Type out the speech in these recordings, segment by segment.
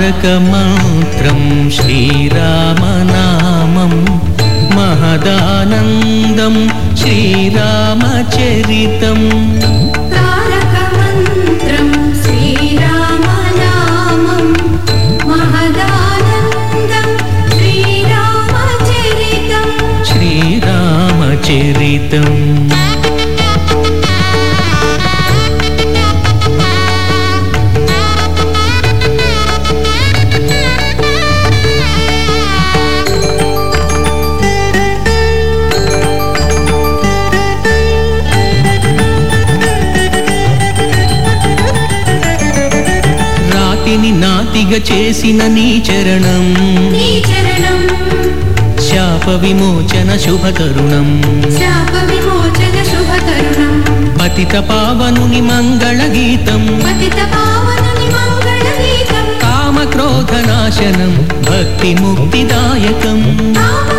तारकमात्रं श्रीरामनामं महदानन्दं श्रीरामचरितं तारकमन्त्रं श्रीरामनामं महदानन्दं श्रीरामचरितम्। श्रीरामचरितम्। రాతిని నాతిగా చేసిన నీ చరణం. శాప విమోచన శుభ తరుణం శాప విమోచన శుభ తరుణం పతిత పావనుని మంగళ గీతం. పతిత పావనుని మంగళ గీతం. కామ క్రోధ నాశనం భక్తి ముక్తిదాయకం కామ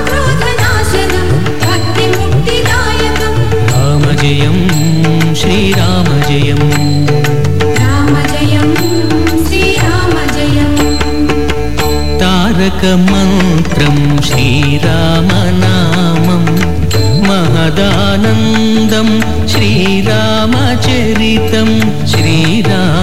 तारकमन्त्रं श्रीरामनामं महदानन्दं श्रीरामचरितं श्रीरामचरितम्।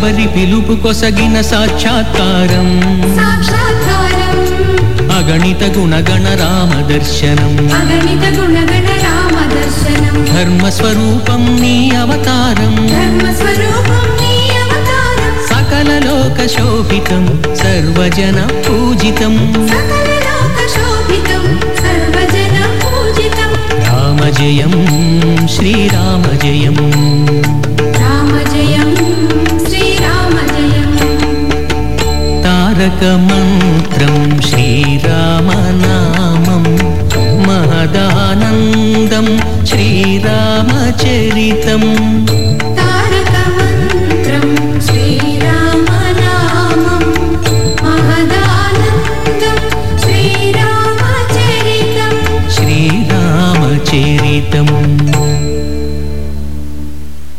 శబరి పిలుపు కొసగిన సాక్షాత్కారం? అగణిత గుణగణ రామ దర్శనం అగణిత గుణగణ రామ దర్శనం ధర్మస్వరూపం నీ అవతారం. సకల లోక శోభితం సర్వజన పూజితం. రామ జయం मन्त्रं श्रीरामनामं महदानन्दं श्रीरामचरितम्।